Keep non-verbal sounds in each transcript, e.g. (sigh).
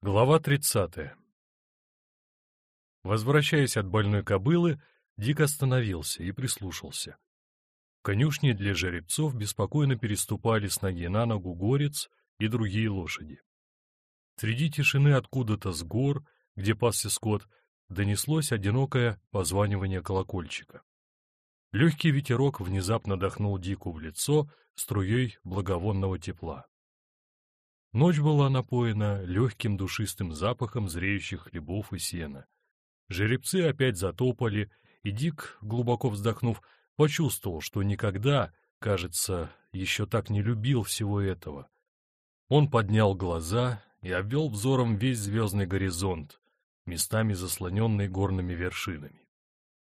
Глава 30. Возвращаясь от больной кобылы, Дик остановился и прислушался. В конюшне для жеребцов беспокойно переступали с ноги на ногу горец и другие лошади. Среди тишины откуда-то с гор, где пасся скот, донеслось одинокое позванивание колокольчика. Легкий ветерок внезапно дохнул Дику в лицо струей благовонного тепла. Ночь была напоена легким душистым запахом зреющих хлебов и сена. Жеребцы опять затопали, и Дик, глубоко вздохнув, почувствовал, что никогда, кажется, еще так не любил всего этого. Он поднял глаза и обвел взором весь звездный горизонт, местами заслоненный горными вершинами.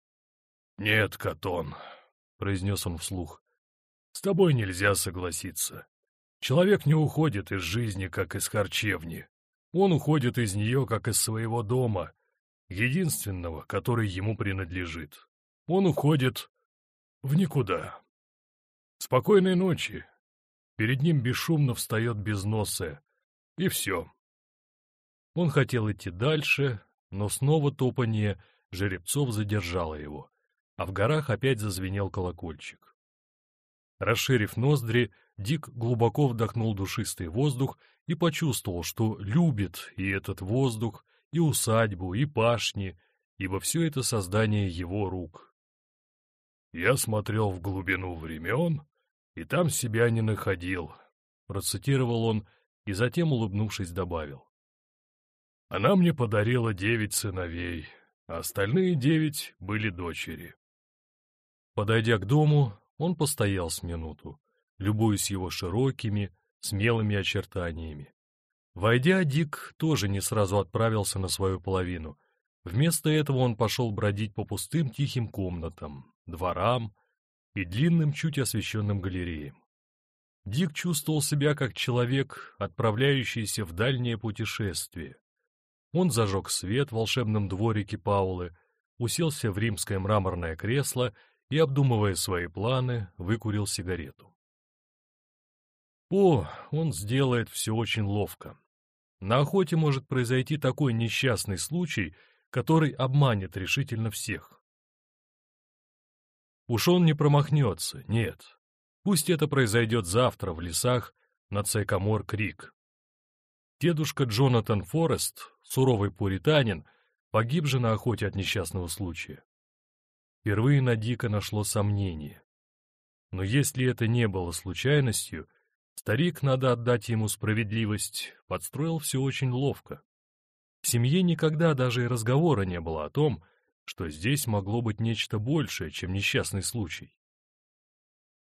— Нет, Катон, — произнес он вслух, — с тобой нельзя согласиться. Человек не уходит из жизни, как из харчевни. Он уходит из нее, как из своего дома, единственного, который ему принадлежит. Он уходит в никуда. Спокойной ночи. Перед ним бесшумно встает безносая. И все. Он хотел идти дальше, но снова топанье жеребцов задержало его, а в горах опять зазвенел колокольчик. Расширив ноздри, Дик глубоко вдохнул душистый воздух и почувствовал, что любит и этот воздух, и усадьбу, и пашни, ибо все это создание его рук. «Я смотрел в глубину времен, и там себя не находил», — процитировал он и затем, улыбнувшись, добавил. «Она мне подарила девять сыновей, а остальные девять были дочери». Подойдя к дому, он постоял с минуту любуясь его широкими, смелыми очертаниями. Войдя, Дик тоже не сразу отправился на свою половину. Вместо этого он пошел бродить по пустым тихим комнатам, дворам и длинным, чуть освещенным галереям. Дик чувствовал себя как человек, отправляющийся в дальнее путешествие. Он зажег свет в волшебном дворике Паулы, уселся в римское мраморное кресло и, обдумывая свои планы, выкурил сигарету. О, он сделает все очень ловко. На охоте может произойти такой несчастный случай, который обманет решительно всех. Уж он не промахнется, нет. Пусть это произойдет завтра в лесах над Сайкамор-Крик. Дедушка Джонатан Форест, суровый пуританин, погиб же на охоте от несчастного случая. Впервые на Дика нашло сомнение. Но если это не было случайностью — Старик, надо отдать ему справедливость, подстроил все очень ловко. В семье никогда даже и разговора не было о том, что здесь могло быть нечто большее, чем несчастный случай.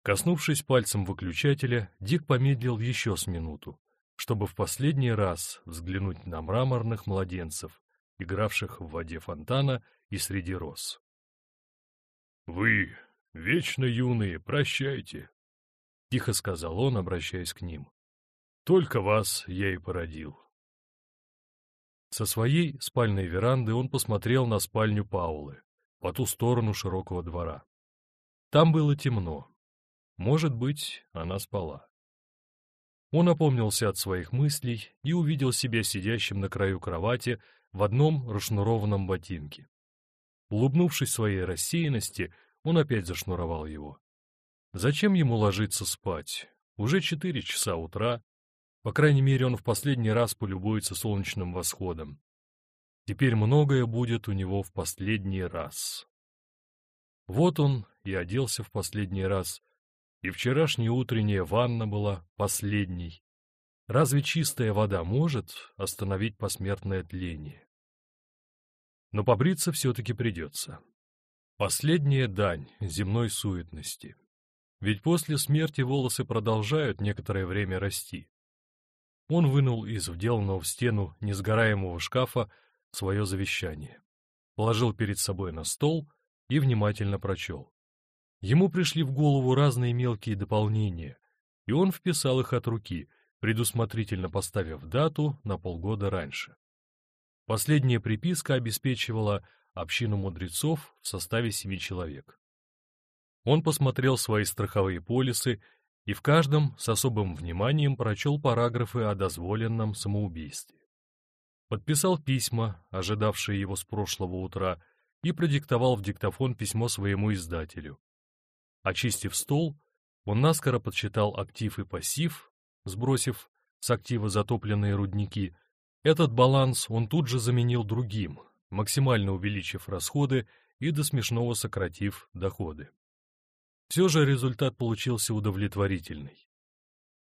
Коснувшись пальцем выключателя, Дик помедлил еще с минуту, чтобы в последний раз взглянуть на мраморных младенцев, игравших в воде фонтана и среди роз. «Вы, вечно юные, прощайте», — тихо сказал он, обращаясь к ним. «Только вас я и породил». Со своей спальной веранды он посмотрел на спальню Паулы, по ту сторону широкого двора. Там было темно. Может быть, она спала. Он опомнился от своих мыслей и увидел себя сидящим на краю кровати в одном расшнурованном ботинке. Улыбнувшись своей рассеянности, он опять зашнуровал его. Зачем ему ложиться спать? Уже четыре часа утра. По крайней мере, он в последний раз полюбуется солнечным восходом. Теперь многое будет у него в последний раз. Вот он и оделся в последний раз, и вчерашняя утренняя ванна была последней. Разве чистая вода может остановить посмертное тление? Но побриться все-таки придется. Последняя дань земной суетности. Ведь после смерти волосы продолжают некоторое время расти. Он вынул из вделанного в стену несгораемого шкафа свое завещание, положил перед собой на стол и внимательно прочел. Ему пришли в голову разные мелкие дополнения, и он вписал их от руки, предусмотрительно поставив дату на полгода раньше. Последняя приписка обеспечивала общину мудрецов в составе семи человек. Он посмотрел свои страховые полисы и в каждом с особым вниманием прочел параграфы о дозволенном самоубийстве. подписал письма, ожидавшие его с прошлого утра, и продиктовал в диктофон письмо своему издателю. Очистив стол, он наскоро подсчитал актив и пассив, сбросив с актива затопленные рудники. Этот баланс он тут же заменил другим, максимально увеличив расходы и до смешного сократив доходы. Все же результат получился удовлетворительный.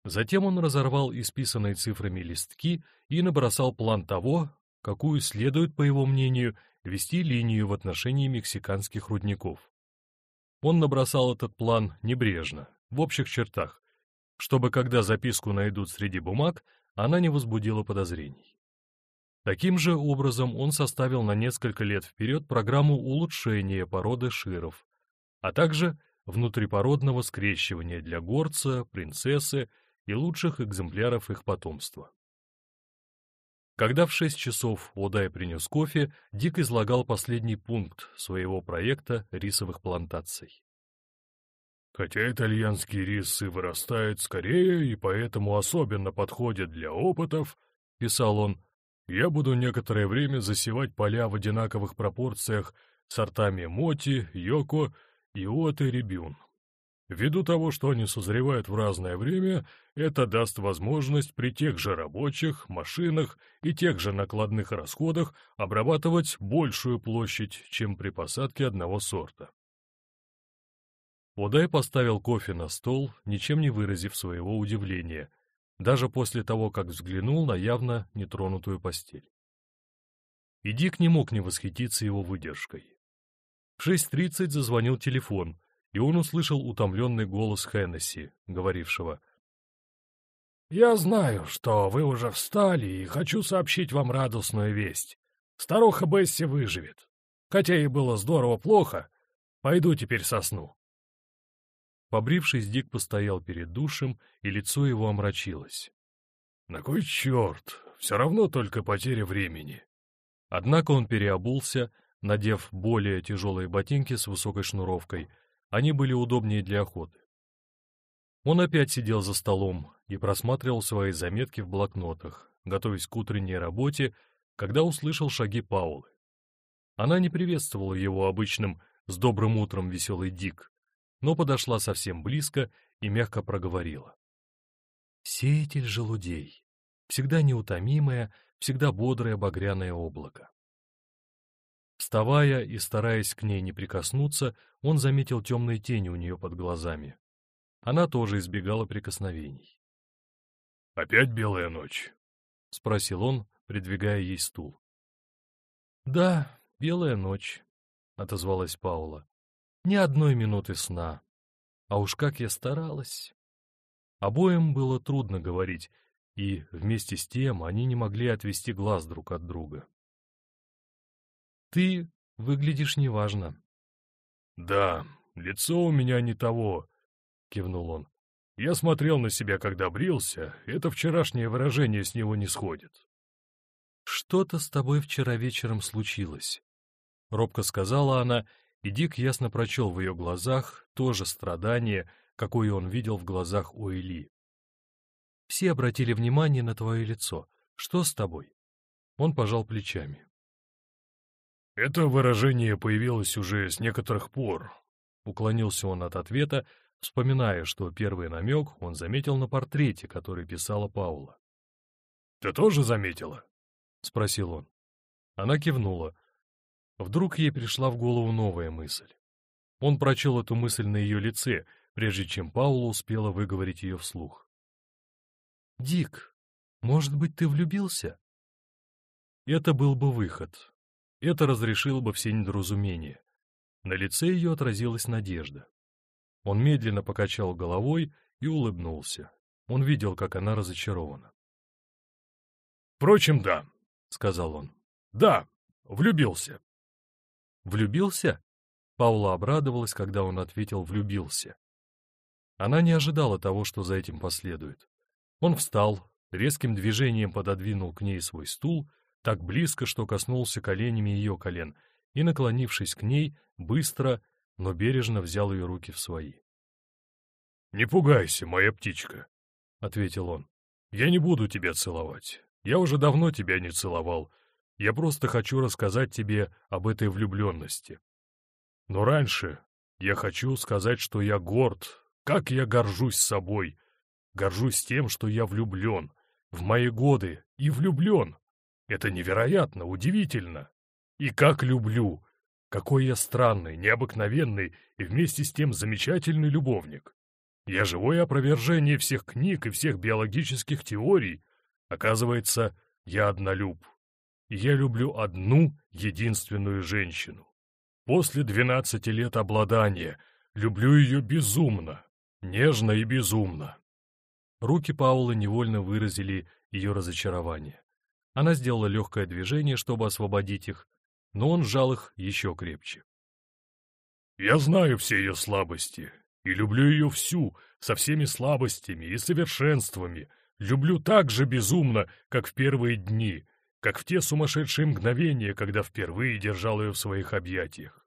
Затем он разорвал исписанные цифрами листки и набросал план того, какую следует, по его мнению, вести линию в отношении мексиканских рудников. Он набросал этот план небрежно, в общих чертах, чтобы когда записку найдут среди бумаг, она не возбудила подозрений. Таким же образом он составил на несколько лет вперед программу улучшения породы широв, а также внутрипородного скрещивания для горца, принцессы и лучших экземпляров их потомства. Когда в шесть часов Одай принес кофе, Дик излагал последний пункт своего проекта рисовых плантаций. Хотя итальянский рис и вырастает скорее и поэтому особенно подходит для опытов, — писал он, — я буду некоторое время засевать поля в одинаковых пропорциях сортами моти, йоко, иот и ребюн. Ввиду того, что они созревают в разное время, это даст возможность при тех же рабочих, машинах и тех же накладных расходах обрабатывать большую площадь, чем при посадке одного сорта. Удай поставил кофе на стол, ничем не выразив своего удивления, даже после того, как взглянул на явно нетронутую постель. И Дик не мог не восхититься его выдержкой. В 6.30 зазвонил телефон, и он услышал утомленный голос Хеннесси, говорившего «Я знаю, что вы уже встали, и хочу сообщить вам радостную весть. Старуха Бесси выживет. Хотя ей было здорово плохо, пойду теперь сосну». Побрившись, Дик постоял перед душем, и лицо его омрачилось. «На кой черт? Все равно только потеря времени». Однако он переобулся, надев более тяжелые ботинки с высокой шнуровкой. Они были удобнее для охоты. Он опять сидел за столом и просматривал свои заметки в блокнотах, готовясь к утренней работе, когда услышал шаги Паулы. Она не приветствовала его обычным «с добрым утром, веселый Дик», но подошла совсем близко и мягко проговорила. «Сеятель желудей, всегда неутомимое, всегда бодрое багряное облако». Вставая и стараясь к ней не прикоснуться, он заметил темные тени у нее под глазами. Она тоже избегала прикосновений. «Опять белая ночь?» — спросил он, придвигая ей стул. «Да, белая ночь», — отозвалась Паула. Ни одной минуты сна. А уж как я старалась. Обоим было трудно говорить, и вместе с тем они не могли отвести глаз друг от друга. «Ты выглядишь неважно». «Да, лицо у меня не того», — кивнул он. «Я смотрел на себя, когда брился, это вчерашнее выражение с него не сходит». «Что-то с тобой вчера вечером случилось», — робко сказала она и Дик ясно прочел в ее глазах то же страдание, какое он видел в глазах у Эли. «Все обратили внимание на твое лицо. Что с тобой?» Он пожал плечами. «Это выражение появилось уже с некоторых пор», — уклонился он от ответа, вспоминая, что первый намек он заметил на портрете, который писала Паула. «Ты тоже заметила?» — спросил он. Она кивнула, Вдруг ей пришла в голову новая мысль. Он прочел эту мысль на ее лице, прежде чем Паула успела выговорить ее вслух. «Дик, может быть, ты влюбился?» Это был бы выход. Это разрешило бы все недоразумения. На лице ее отразилась надежда. Он медленно покачал головой и улыбнулся. Он видел, как она разочарована. «Впрочем, да», — сказал он. «Да, влюбился». «Влюбился?» Паула обрадовалась, когда он ответил «влюбился». Она не ожидала того, что за этим последует. Он встал, резким движением пододвинул к ней свой стул, так близко, что коснулся коленями ее колен, и, наклонившись к ней, быстро, но бережно взял ее руки в свои. «Не пугайся, моя птичка», — ответил он. «Я не буду тебя целовать. Я уже давно тебя не целовал. Я просто хочу рассказать тебе об этой влюбленности. Но раньше я хочу сказать, что я горд, как я горжусь собой. Горжусь тем, что я влюблен. В мои годы и влюблен. Это невероятно, удивительно. И как люблю. Какой я странный, необыкновенный и вместе с тем замечательный любовник. Я живое опровержение всех книг и всех биологических теорий. Оказывается, я однолюб. И я люблю одну единственную женщину. После двенадцати лет обладания люблю ее безумно, нежно и безумно. Руки Паула невольно выразили ее разочарование. Она сделала легкое движение, чтобы освободить их, но он сжал их еще крепче. «Я знаю все ее слабости, и люблю ее всю, со всеми слабостями и совершенствами. Люблю так же безумно, как в первые дни, как в те сумасшедшие мгновения, когда впервые держал ее в своих объятиях.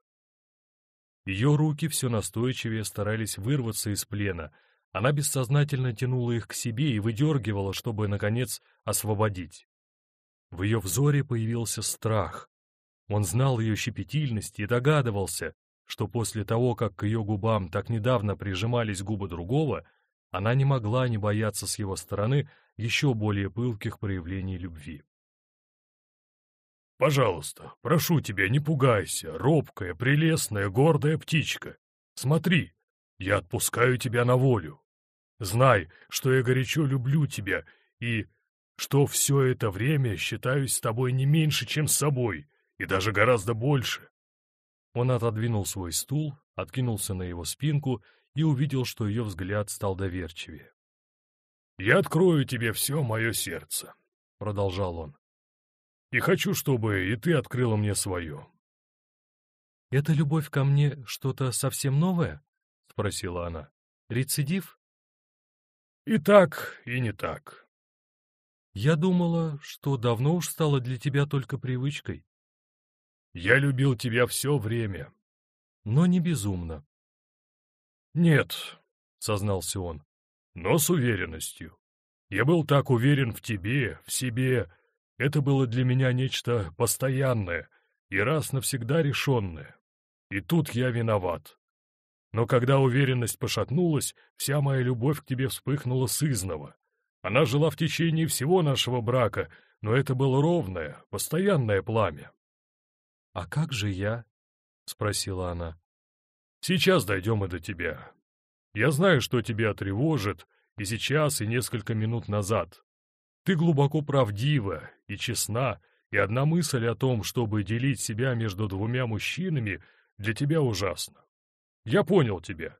Ее руки все настойчивее старались вырваться из плена. Она бессознательно тянула их к себе и выдергивала, чтобы, наконец, освободить. В ее взоре появился страх. Он знал ее щепетильность и догадывался, что после того, как к ее губам так недавно прижимались губы другого, она не могла не бояться с его стороны еще более пылких проявлений любви. «Пожалуйста, прошу тебя, не пугайся, робкая, прелестная, гордая птичка. Смотри, я отпускаю тебя на волю. Знай, что я горячо люблю тебя и что все это время считаюсь с тобой не меньше, чем с собой, и даже гораздо больше. Он отодвинул свой стул, откинулся на его спинку и увидел, что ее взгляд стал доверчивее. «Я открою тебе все мое сердце», — продолжал он. «И хочу, чтобы и ты открыла мне свое». «Эта любовь ко мне что-то совсем новое?» — спросила она. «Рецидив?» «И так, и не так». «Я думала, что давно уж стало для тебя только привычкой». Я любил тебя все время. Но не безумно. Нет, сознался он, но с уверенностью. Я был так уверен в тебе, в себе. Это было для меня нечто постоянное и раз навсегда решенное. И тут я виноват. Но когда уверенность пошатнулась, вся моя любовь к тебе вспыхнула сызново. Она жила в течение всего нашего брака, но это было ровное, постоянное пламя. «А как же я?» — спросила она. «Сейчас дойдем и до тебя. Я знаю, что тебя тревожит и сейчас, и несколько минут назад. Ты глубоко правдива и честна, и одна мысль о том, чтобы делить себя между двумя мужчинами, для тебя ужасна. Я понял тебя.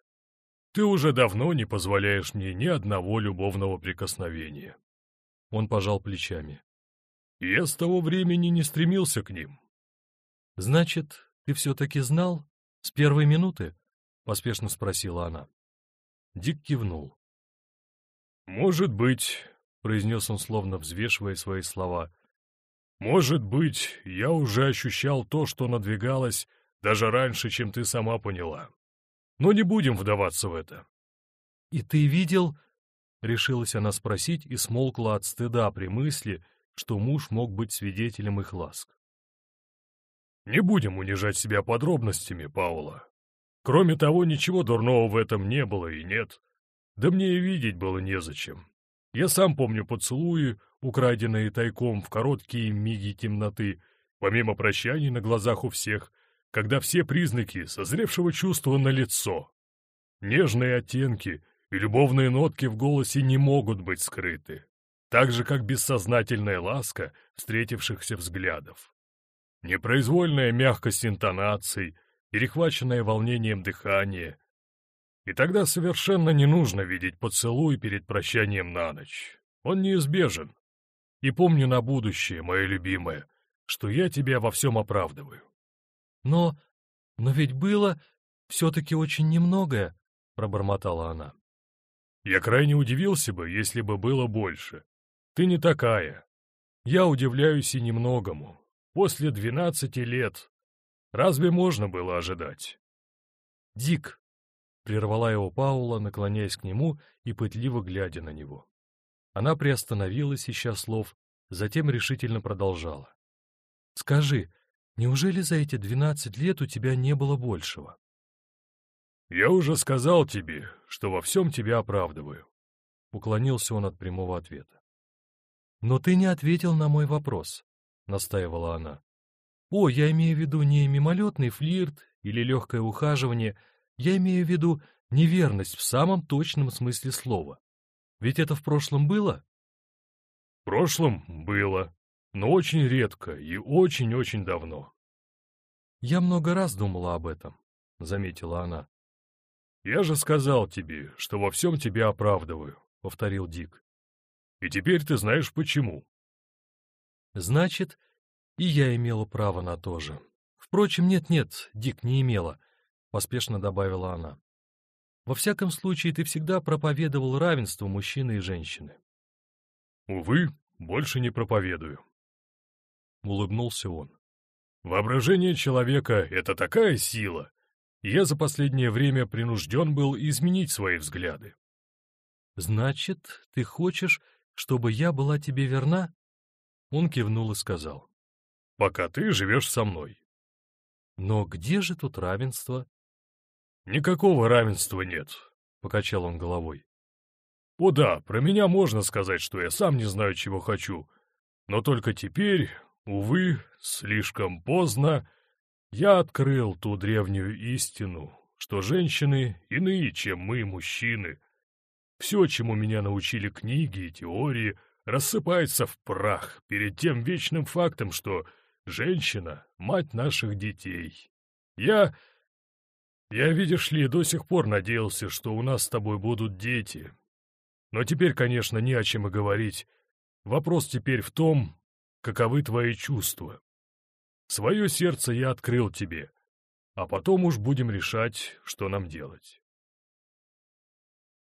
Ты уже давно не позволяешь мне ни одного любовного прикосновения». Он пожал плечами. «Я с того времени не стремился к ним. «Значит, ты все-таки знал? С первой минуты?» — поспешно спросила она. Дик кивнул. «Может быть», — произнес он, словно взвешивая свои слова, «может быть, я уже ощущал то, что надвигалось даже раньше, чем ты сама поняла. Но не будем вдаваться в это». «И ты видел...» — решилась она спросить и смолкла от стыда при мысли, что муж мог быть свидетелем их ласк. Не будем унижать себя подробностями, Паула. Кроме того, ничего дурного в этом не было и нет. Да мне и видеть было незачем. Я сам помню поцелуи, украденные тайком в короткие миги темноты, помимо прощаний на глазах у всех, когда все признаки созревшего чувства налицо. Нежные оттенки и любовные нотки в голосе не могут быть скрыты, так же, как бессознательная ласка встретившихся взглядов. Непроизвольная мягкость интонаций, перехваченное волнением дыхание. И тогда совершенно не нужно видеть поцелуй перед прощанием на ночь. Он неизбежен. И помню на будущее, моя любимая, что я тебя во всем оправдываю. Но... но ведь было все-таки очень немногое, — пробормотала она. Я крайне удивился бы, если бы было больше. Ты не такая. Я удивляюсь и немногому, После двенадцати лет. Разве можно было ожидать? «Дик!» — прервала его Паула, наклоняясь к нему и пытливо глядя на него. Она приостановилась, ища слов, затем решительно продолжала. «Скажи, неужели за эти двенадцать лет у тебя не было большего?» «Я уже сказал тебе, что во всем тебя оправдываю», — уклонился он от прямого ответа. «Но ты не ответил на мой вопрос», — настаивала она. «О, я имею в виду не мимолетный флирт или легкое ухаживание, я имею в виду неверность в самом точном смысле слова. Ведь это в прошлом было?» «В прошлом было, но очень редко и очень-очень давно». «Я много раз думала об этом», — заметила она. «Я же сказал тебе, что во всем тебя оправдываю», — повторил Дик. «И теперь ты знаешь почему». «Значит, и я имела право на то же. Впрочем, нет-нет, Дик не имела», — поспешно добавила она. «Во всяком случае, ты всегда проповедовал равенство мужчины и женщины». «Увы, больше не проповедую», — улыбнулся он. «Воображение человека — это такая сила, я за последнее время принужден был изменить свои взгляды. «Значит, ты хочешь, чтобы я была тебе верна?» Он кивнул и сказал. «Пока ты живешь со мной». «Но где же тут равенство?» «Никакого равенства нет», — покачал он головой. «О да, про меня можно сказать, что я сам не знаю, чего хочу, но только теперь, увы, слишком поздно, я открыл ту древнюю истину, что женщины иные, чем мы, мужчины. Все, чему меня научили книги и теории, рассыпается в прах перед тем вечным фактом, что женщина — мать наших детей. Я... Я, видишь ли, до сих пор надеялся, что у нас с тобой будут дети. Но теперь, конечно, не о чем и говорить. Вопрос теперь в том, каковы твои чувства. Свое сердце я открыл тебе, а потом уж будем решать, что нам делать.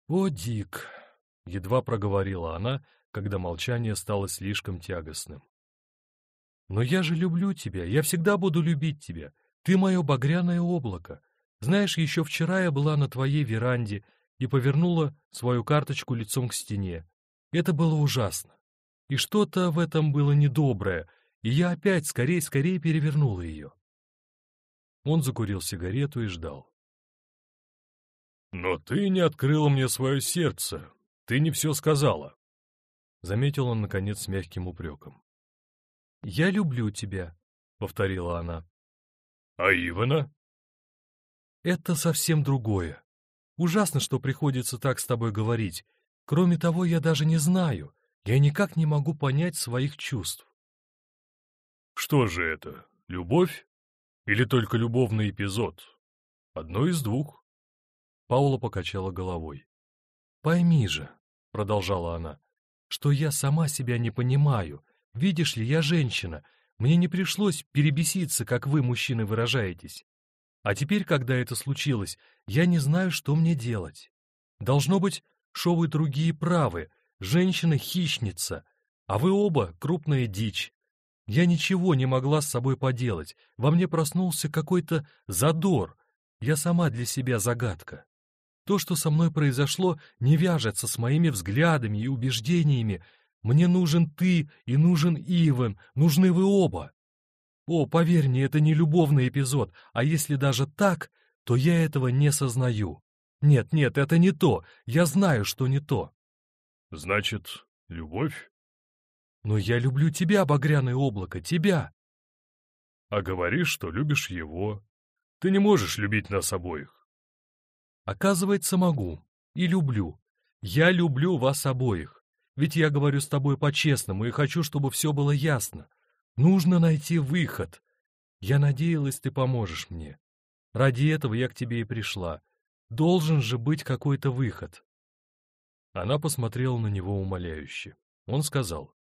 «О, Дик!» — едва проговорила она, когда молчание стало слишком тягостным. «Но я же люблю тебя, я всегда буду любить тебя. Ты мое багряное облако. Знаешь, еще вчера я была на твоей веранде и повернула свою карточку лицом к стене. Это было ужасно. И что-то в этом было недоброе, и я опять скорей-скорей перевернула ее. Он закурил сигарету и ждал. «Но ты не открыла мне свое сердце, ты не все сказала», — заметил он, наконец, с мягким упреком. «Я люблю тебя», — повторила она. «А Ивана?» «Это совсем другое. Ужасно, что приходится так с тобой говорить. Кроме того, я даже не знаю, я никак не могу понять своих чувств. Что же это, любовь? Или только любовный эпизод? Одно из двух. Паула покачала головой. «Пойми же», — продолжала она, — «что я сама себя не понимаю. Видишь ли, я женщина. Мне не пришлось перебеситься, как вы, мужчины, выражаетесь. А теперь, когда это случилось, я не знаю, что мне делать. Должно быть, шо другие правы, женщина-хищница, а вы оба крупная дичь, я ничего не могла с собой поделать, во мне проснулся какой-то задор, я сама для себя загадка. То, что со мной произошло, не вяжется с моими взглядами и убеждениями. Мне нужен ты и нужен Иван, нужны вы оба. О, поверь мне, это не любовный эпизод, а если даже так, то я этого не сознаю. Нет, нет, это не то, я знаю, что не то. Значит, любовь? Но я люблю тебя, багряное облако, тебя. А говоришь, что любишь его. Ты не можешь любить нас обоих. Оказывается, могу. И люблю. Я люблю вас обоих. Ведь я говорю с тобой по-честному и хочу, чтобы все было ясно. Нужно найти выход. Я надеялась, ты поможешь мне. Ради этого я к тебе и пришла. Должен же быть какой-то выход. Она посмотрела на него умоляюще. Он сказал.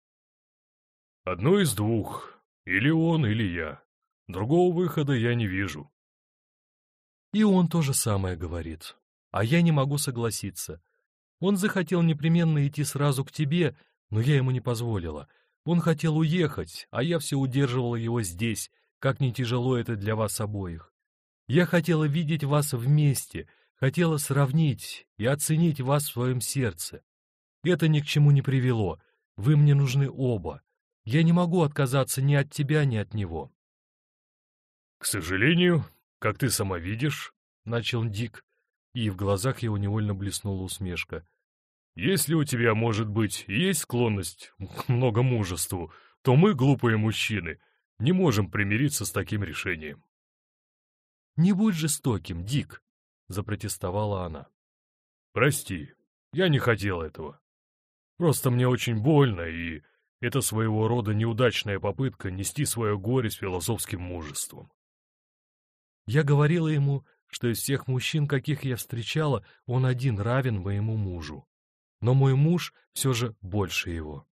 Одно из двух. Или он, или я. Другого выхода я не вижу. И он то же самое говорит. А я не могу согласиться. Он захотел непременно идти сразу к тебе, но я ему не позволила. Он хотел уехать, а я все удерживала его здесь, как не тяжело это для вас обоих. Я хотела видеть вас вместе, хотела сравнить и оценить вас в своем сердце. Это ни к чему не привело. Вы мне нужны оба. Я не могу отказаться ни от тебя, ни от него. — К сожалению, как ты сама видишь, — начал Дик, и в глазах его невольно блеснула усмешка. «Если у тебя, может быть, есть склонность (laughs) к многомужеству, то мы, глупые мужчины, не можем примириться с таким решением». «Не будь жестоким, Дик», — запротестовала она. «Прости, я не хотел этого. Просто мне очень больно, и это своего рода неудачная попытка нести свое горе с философским мужеством». Я говорила ему, что из всех мужчин, каких я встречала, он один равен моему мужу. Но мой муж все же больше его.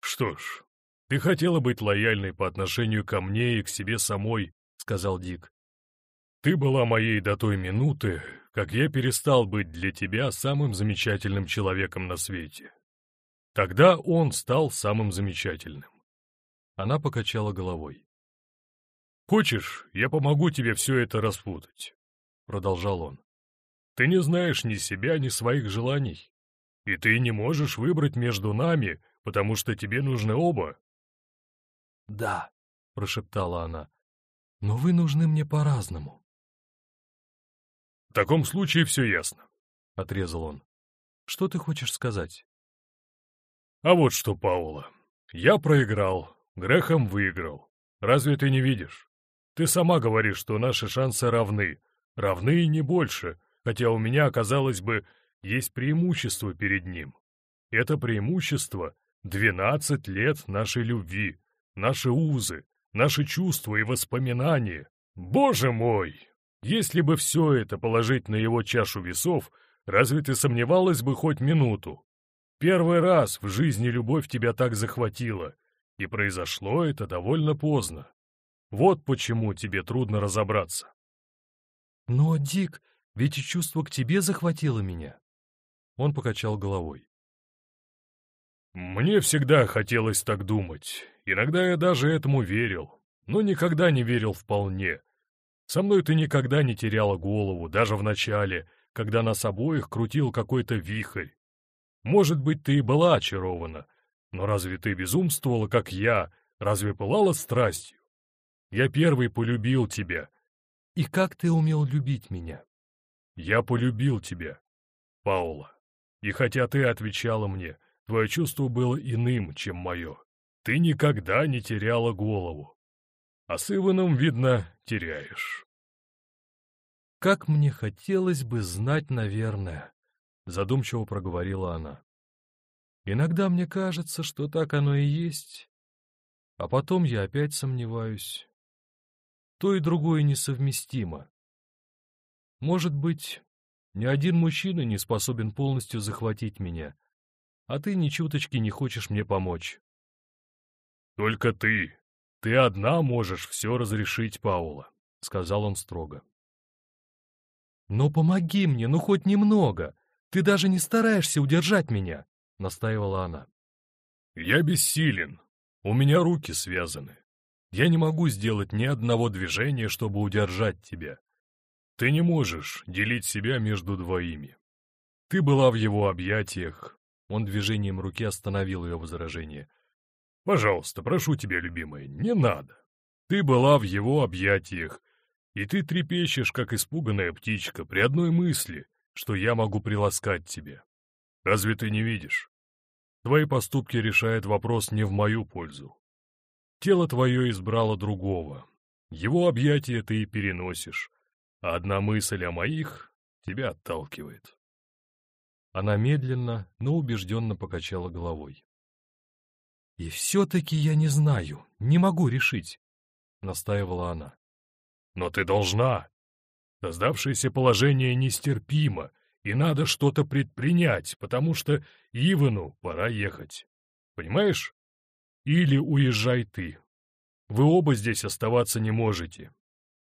«Что ж, ты хотела быть лояльной по отношению ко мне и к себе самой», — сказал Дик. «Ты была моей до той минуты, как я перестал быть для тебя самым замечательным человеком на свете. Тогда он стал самым замечательным». Она покачала головой. «Хочешь, я помогу тебе все это распутать?» — продолжал он. «Ты не знаешь ни себя, ни своих желаний. И ты не можешь выбрать между нами, потому что тебе нужны оба». «Да», — прошептала она, — «но вы нужны мне по-разному». «В таком случае все ясно», — отрезал он. «Что ты хочешь сказать?» «А вот что, Паула, я проиграл, Грехом выиграл. Разве ты не видишь? Ты сама говоришь, что наши шансы равны. Равны и не больше, хотя у меня, казалось бы, есть преимущество перед ним. Это преимущество — 12 лет нашей любви, наши узы, наши чувства и воспоминания. Боже мой! Если бы все это положить на его чашу весов, разве ты сомневалась бы хоть минуту? Первый раз в жизни любовь тебя так захватила, и произошло это довольно поздно. Вот почему тебе трудно разобраться. Но, Дик, ведь и чувство к тебе захватило меня. Он покачал головой. Мне всегда хотелось так думать. Иногда я даже этому верил, но никогда не верил вполне. Со мной ты никогда не теряла голову, даже в начале, когда нас обоих крутил какой-то вихрь. Может быть, ты и была очарована, но разве ты безумствовала, как я, разве пылала страстью? Я первый полюбил тебя. И как ты умел любить меня? Я полюбил тебя, Паула. И хотя ты отвечала мне, твое чувство было иным, чем мое. Ты никогда не теряла голову. А с Иваном, видно, теряешь. Как мне хотелось бы знать, наверное, задумчиво проговорила она. Иногда мне кажется, что так оно и есть, а потом я опять сомневаюсь. То и другое несовместимо. Может быть, ни один мужчина не способен полностью захватить меня, а ты ни чуточки не хочешь мне помочь. «Только ты, ты одна можешь все разрешить, Паула», — сказал он строго. «Но помоги мне, ну хоть немного. Ты даже не стараешься удержать меня», — настаивала она. «Я бессилен. У меня руки связаны. Я не могу сделать ни одного движения, чтобы удержать тебя. Ты не можешь делить себя между двоими. Ты была в его объятиях. Он движением руки остановил ее возражение. Пожалуйста, прошу тебя, любимая, не надо. Ты была в его объятиях, и ты трепещешь, как испуганная птичка, при одной мысли, что я могу приласкать тебя. Разве ты не видишь? Твои поступки решают вопрос не в мою пользу. Тело твое избрало другого. Его объятия ты и переносишь, а одна мысль о моих тебя отталкивает. Она медленно, но убежденно покачала головой. «И все-таки я не знаю, не могу решить», — настаивала она. «Но ты должна. Создавшееся положение нестерпимо, и надо что-то предпринять, потому что Ивану пора ехать. Понимаешь? Или уезжай ты. Вы оба здесь оставаться не можете.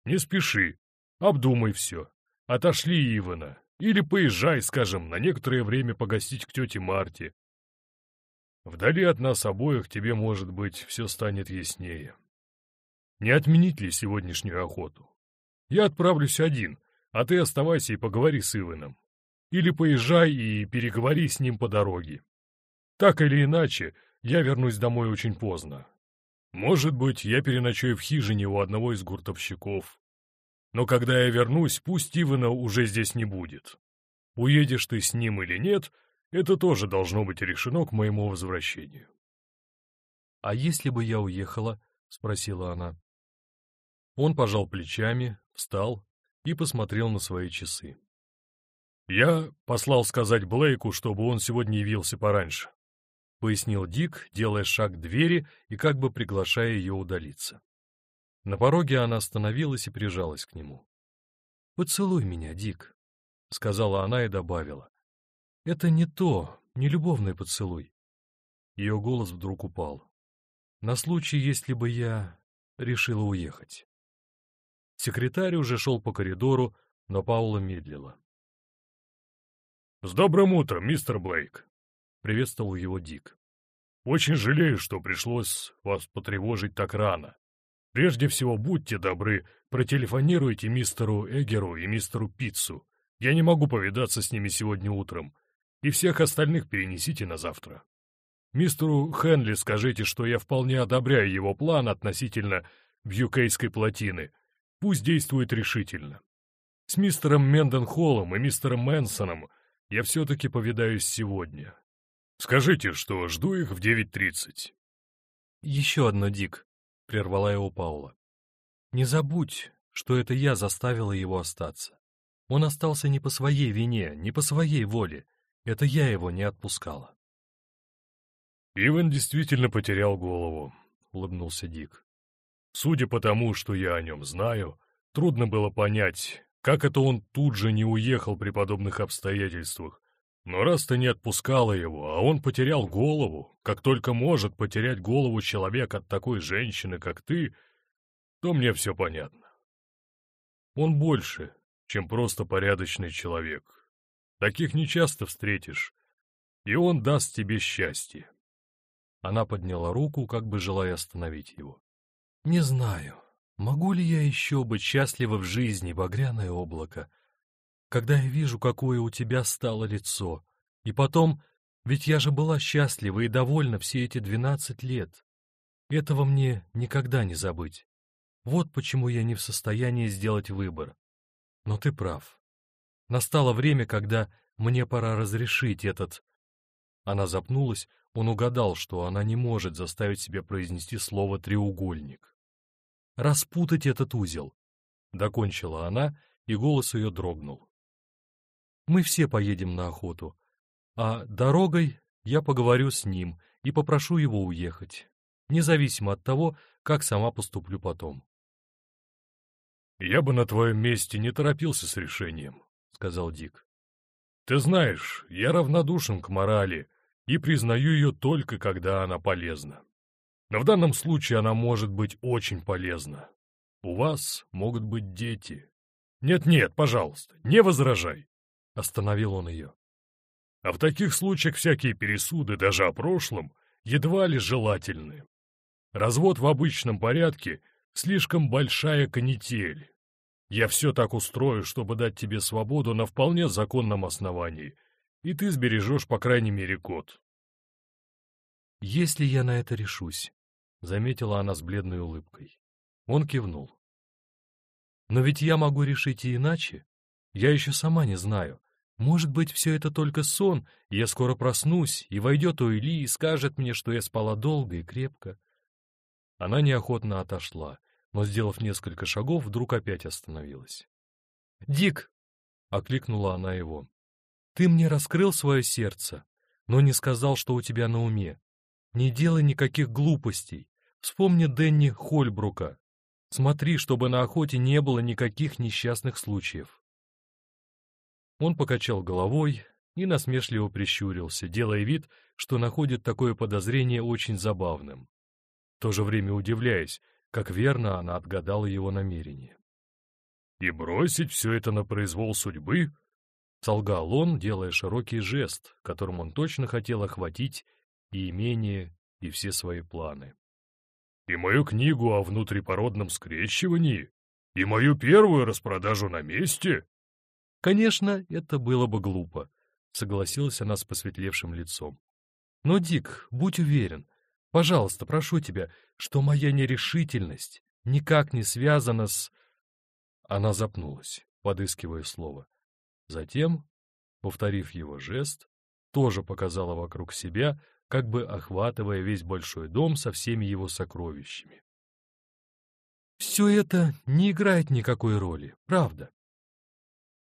Не спеши, обдумай все. Отошли Ивана. Или поезжай, скажем, на некоторое время погостить к тете Марте. Вдали от нас обоих тебе, может быть, все станет яснее. Не отменить ли сегодняшнюю охоту? Я отправлюсь один, а ты оставайся и поговори с Иваном. Или поезжай и переговори с ним по дороге. Так или иначе, я вернусь домой очень поздно. Может быть, я переночую в хижине у одного из гуртовщиков. Но когда я вернусь, пусть Ивана уже здесь не будет. Уедешь ты с ним или нет, это тоже должно быть решено к моему возвращению. — А если бы я уехала? — спросила она. Он пожал плечами, встал и посмотрел на свои часы. «Я послал сказать Блейку, чтобы он сегодня явился пораньше», — пояснил Дик, делая шаг к двери и как бы приглашая ее удалиться. На пороге она остановилась и прижалась к нему. «Поцелуй меня, Дик», — сказала она и добавила. «Это не то, не любовный поцелуй». Ее голос вдруг упал. «На случай, если бы я решила уехать». Секретарь уже шел по коридору, но Паула медлила. «С добрым утром, мистер Блейк!» — приветствовал его Дик. «Очень жалею, что пришлось вас потревожить так рано. Прежде всего, будьте добры, протелефонируйте мистеру Эгеру и мистеру Пиццу. Я не могу повидаться с ними сегодня утром. И всех остальных перенесите на завтра. Мистеру Хенли скажите, что я вполне одобряю его план относительно Бьюкейской плотины. Пусть действует решительно. С мистером Менденхоллом и мистером Мэнсоном я все-таки повидаюсь сегодня. Скажите, что жду их в 9.30. Еще одно, Дик, — прервала его Паула. Не забудь, что это я заставила его остаться. Он остался не по своей вине, не по своей воле. Это я его не отпускала. Иван действительно потерял голову, — улыбнулся Дик. Судя по тому, что я о нем знаю, трудно было понять, как это он тут же не уехал при подобных обстоятельствах? Но раз ты не отпускала его, а он потерял голову, как только может потерять голову человек от такой женщины, как ты, то мне все понятно. Он больше, чем просто порядочный человек. Таких нечасто встретишь, и он даст тебе счастье. Она подняла руку, как бы желая остановить его. — Не знаю, Могу ли я еще быть счастлива в жизни, багряное облако, когда я вижу, какое у тебя стало лицо? И потом, ведь я же была счастлива и довольна все эти двенадцать лет. Этого мне никогда не забыть. Вот почему я не в состоянии сделать выбор. Но ты прав. Настало время, когда мне пора разрешить этот... Она запнулась, он угадал, что она не может заставить себя произнести слово «треугольник» распутать этот узел. Докончила она, и голос ее дрогнул. Мы все поедем на охоту, а дорогой я поговорю с ним и попрошу его уехать, независимо от того, как сама поступлю потом. «Я бы на твоем месте не торопился с решением», — сказал Дик. «Ты знаешь, я равнодушен к морали и признаю ее только, когда она полезна. Но в данном случае она может быть очень полезна. У вас могут быть дети. Нет-нет, пожалуйста, не возражай. Остановил он ее. А в таких случаях всякие пересуды, даже о прошлом, едва ли желательны. Развод в обычном порядке — слишком большая канитель. Я все так устрою, чтобы дать тебе свободу на вполне законном основании, и ты сбережешь, по крайней мере, год. Если я на это решусь, — заметила она с бледной улыбкой. Он кивнул. «Но ведь я могу решить и иначе. Я еще сама не знаю. Может быть, все это только сон, и я скоро проснусь, и войдет Уэли и скажет мне, что я спала долго и крепко». Она неохотно отошла, но, сделав несколько шагов, вдруг опять остановилась. «Дик!» — окликнула она его. «Ты мне раскрыл свое сердце, но не сказал, что у тебя на уме. Не делай никаких глупостей. Вспомни Денни Хольбрука. Смотри, чтобы на охоте не было никаких несчастных случаев. Он покачал головой и насмешливо прищурился, делая вид, что находит такое подозрение очень забавным. В то же время удивляясь, как верно она отгадала его намерение. «И бросить все это на произвол судьбы?» — солгал он, делая широкий жест, которым он точно хотел охватить и имение, и все свои планы. И мою книгу о внутрипородном скрещивании? И мою первую распродажу на месте? Конечно, это было бы глупо, согласилась она с посветлевшим лицом. Но, Дик, будь уверен, Пожалуйста, прошу тебя, что моя нерешительность никак не связана с...» Она запнулась, подыскивая слово. Затем, повторив его жест, тоже показала вокруг себя, как бы охватывая весь большой дом со всеми его сокровищами. «Все это не играет никакой роли, правда?»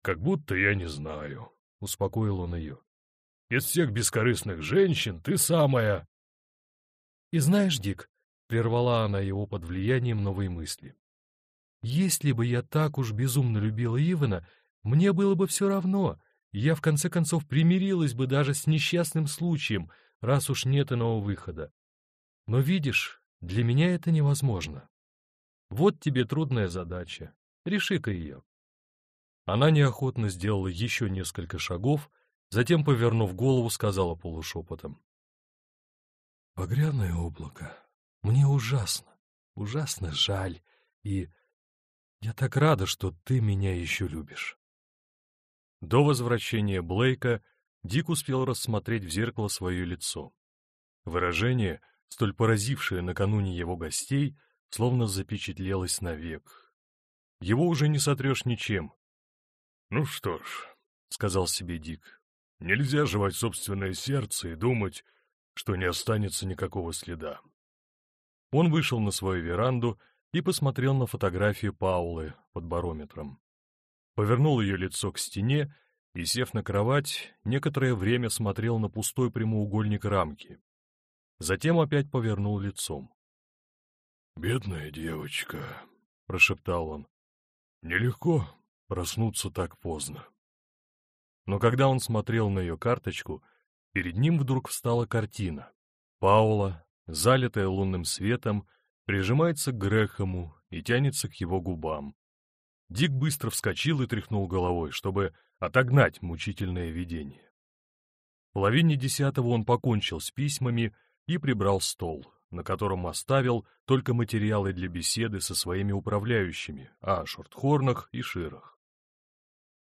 «Как будто я не знаю», — успокоил он ее. «Из всех бескорыстных женщин ты самая...» «И знаешь, Дик», — прервала она его под влиянием новой мысли, «если бы я так уж безумно любила Ивана, мне было бы все равно, я в конце концов примирилась бы даже с несчастным случаем, раз уж нет иного выхода. Но видишь, для меня это невозможно. Вот тебе трудная задача. Реши-ка ее. Она неохотно сделала еще несколько шагов, затем, повернув голову, сказала полушепотом. «Багряное облако, мне ужасно, ужасно жаль, и я так рада, что ты меня еще любишь». До возвращения Блейка Дик успел рассмотреть в зеркало свое лицо. Выражение, столь поразившее накануне его гостей, словно запечатлелось навек. Его уже не сотрешь ничем. «Ну что ж», — сказал себе Дик, — «нельзя жевать собственное сердце и думать, что не останется никакого следа». Он вышел на свою веранду и посмотрел на фотографию Паулы под барометром. Повернул ее лицо к стене и, сев на кровать, некоторое время смотрел на пустой прямоугольник рамки. Затем опять повернул лицом. «Бедная девочка», — прошептал он. «Нелегко проснуться так поздно». Но когда он смотрел на ее карточку, перед ним вдруг встала картина. Паула, залитая лунным светом, прижимается к Грехому и тянется к его губам. Дик быстро вскочил и тряхнул головой, чтобы отогнать мучительное видение. В половине десятого он покончил с письмами и прибрал стол, на котором оставил только материалы для беседы со своими управляющими о Шортхорнах и Ширах.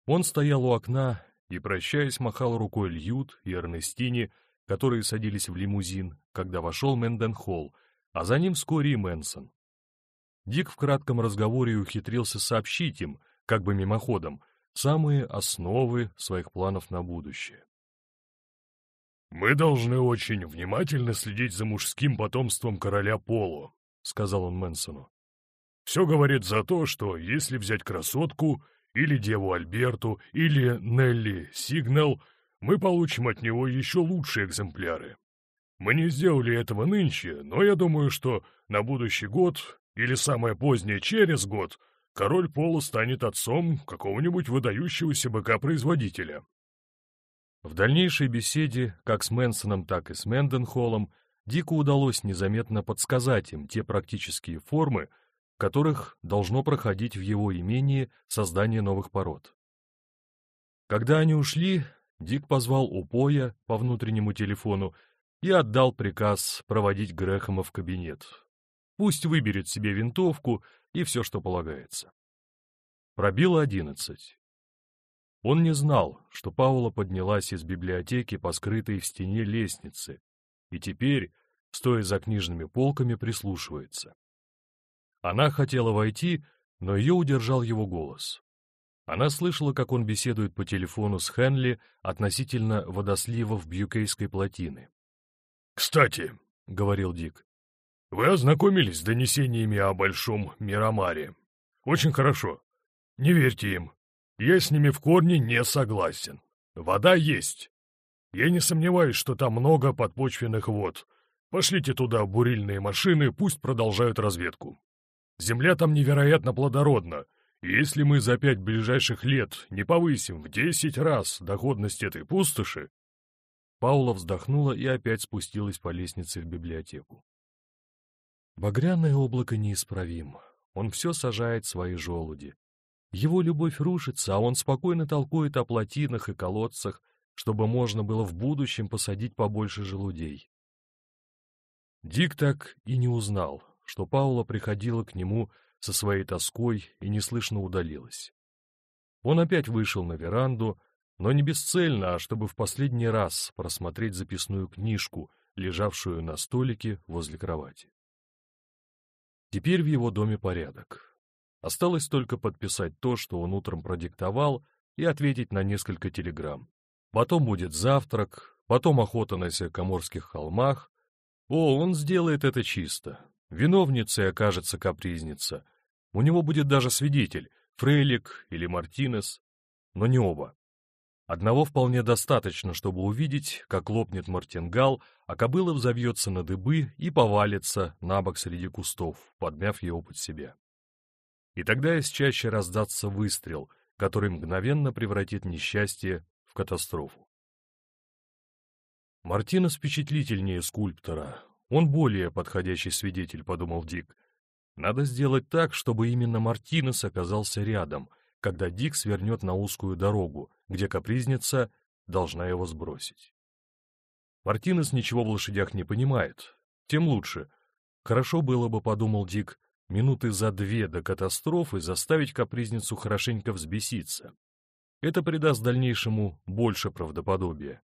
Он стоял у окна и, прощаясь, махал рукой Льют и Эрнестине, которые садились в лимузин, когда вошел Менденхолл, а за ним вскоре и Мэнсон. Дик в кратком разговоре ухитрился сообщить им, как бы мимоходом, самые основы своих планов на будущее. «Мы должны очень внимательно следить за мужским потомством короля Поло», — сказал он Мэнсону. «Все говорит за то, что если взять красотку, или деву Альберту, или Нелли Сигнал, мы получим от него еще лучшие экземпляры. Мы не сделали этого нынче, но я думаю, что на будущий год или самое позднее через год, король Пола станет отцом какого-нибудь выдающегося быка-производителя. В дальнейшей беседе, как с Мэнсоном, так и с Менденхоллом, Дику удалось незаметно подсказать им те практические формы, которых должно проходить в его имении создание новых пород. Когда они ушли, Дик позвал Упоя по внутреннему телефону и отдал приказ проводить Грэхэма в кабинет, Пусть выберет себе винтовку и все, что полагается. Пробило одиннадцать. Он не знал, что Паула поднялась из библиотеки по скрытой в стене лестнице, и теперь, стоя за книжными полками, прислушивается. Она хотела войти, но ее удержал его голос. Она слышала, как он беседует по телефону с Хенли относительно водосливов Бьюкейской плотины. «Кстати», — говорил Дик, вы ознакомились с донесениями о Большом Мирамаре? Очень хорошо. Не верьте им. Я с ними в корне не согласен. Вода есть. Я не сомневаюсь, что там много подпочвенных вод. Пошлите туда бурильные машины, пусть продолжают разведку. Земля там невероятно плодородна, и если мы за пять ближайших лет не повысим в десять раз доходность этой пустоши... Паула вздохнула и опять спустилась по лестнице в библиотеку. Багряное облако неисправим. Он все сажает свои желуди. Его любовь рушится, а он спокойно толкует о плотинах и колодцах, чтобы можно было в будущем посадить побольше желудей. Дик так и не узнал, что Паула приходила к нему со своей тоской и неслышно удалилась. Он опять вышел на веранду, но не бесцельно, а чтобы в последний раз просмотреть записную книжку, лежавшую на столике возле кровати. Теперь в его доме порядок. Осталось только подписать то, что он утром продиктовал, и ответить на несколько телеграмм. Потом будет завтрак, потом охота на Сиакаморских холмах. О, он сделает это чисто. Виновницей окажется капризница. У него будет даже свидетель, Фрейлик или Мартинес, но не оба. Одного вполне достаточно, чтобы увидеть, как лопнет мартингал, а кобыла взовьется на дыбы и повалится на бок среди кустов, подмяв его под себя. И тогда из чаще раздастся выстрел, который мгновенно превратит несчастье в катастрофу. Мартинес впечатлительнее скульптора. Он более подходящий свидетель, подумал Дик. Надо сделать так, чтобы именно Мартинес оказался рядом, когда Дик свернет на узкую дорогу, где капризница должна его сбросить. Мартинес ничего в лошадях не понимает. Тем лучше. Хорошо было бы, подумал Дик, минуты за две до катастрофы заставить капризницу хорошенько взбеситься. Это придаст дальнейшему больше правдоподобия.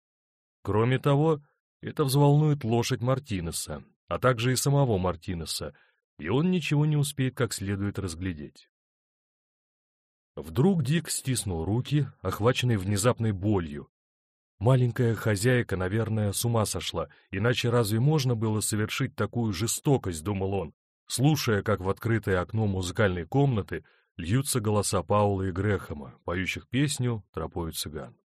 Кроме того, это взволнует лошадь Мартинеса, а также и самого Мартинеса, и он ничего не успеет как следует разглядеть. Вдруг Дик стиснул руки, охваченный внезапной болью. Маленькая хозяйка, наверное, с ума сошла, иначе разве можно было совершить такую жестокость, думал он, слушая, как в открытое окно музыкальной комнаты льются голоса Паула и Грехома, поющих песню «Тропою цыган».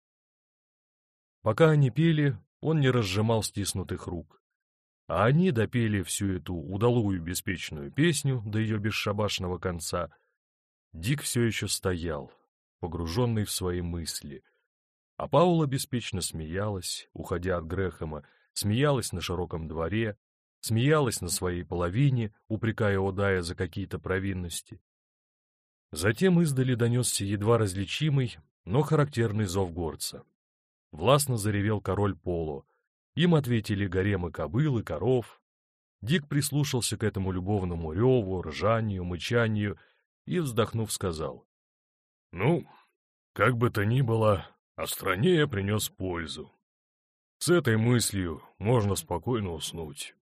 Пока они пели, он не разжимал стиснутых рук. А они допели всю эту удалую беспечную песню до ее бесшабашного конца. Дик все еще стоял, погруженный в свои мысли. А Паула беспечно смеялась, уходя от Грехома, смеялась на широком дворе, смеялась на своей половине, упрекая Одая за какие-то провинности. Затем издали донесся едва различимый, но характерный зов горца. Властно заревел король Поло. Им ответили гаремы кобыл и коров. Дик прислушался к этому любовному реву, ржанию, мычанию и, вздохнув, сказал. — Ну, как бы то ни было, о стране я принес пользу. С этой мыслью можно спокойно уснуть.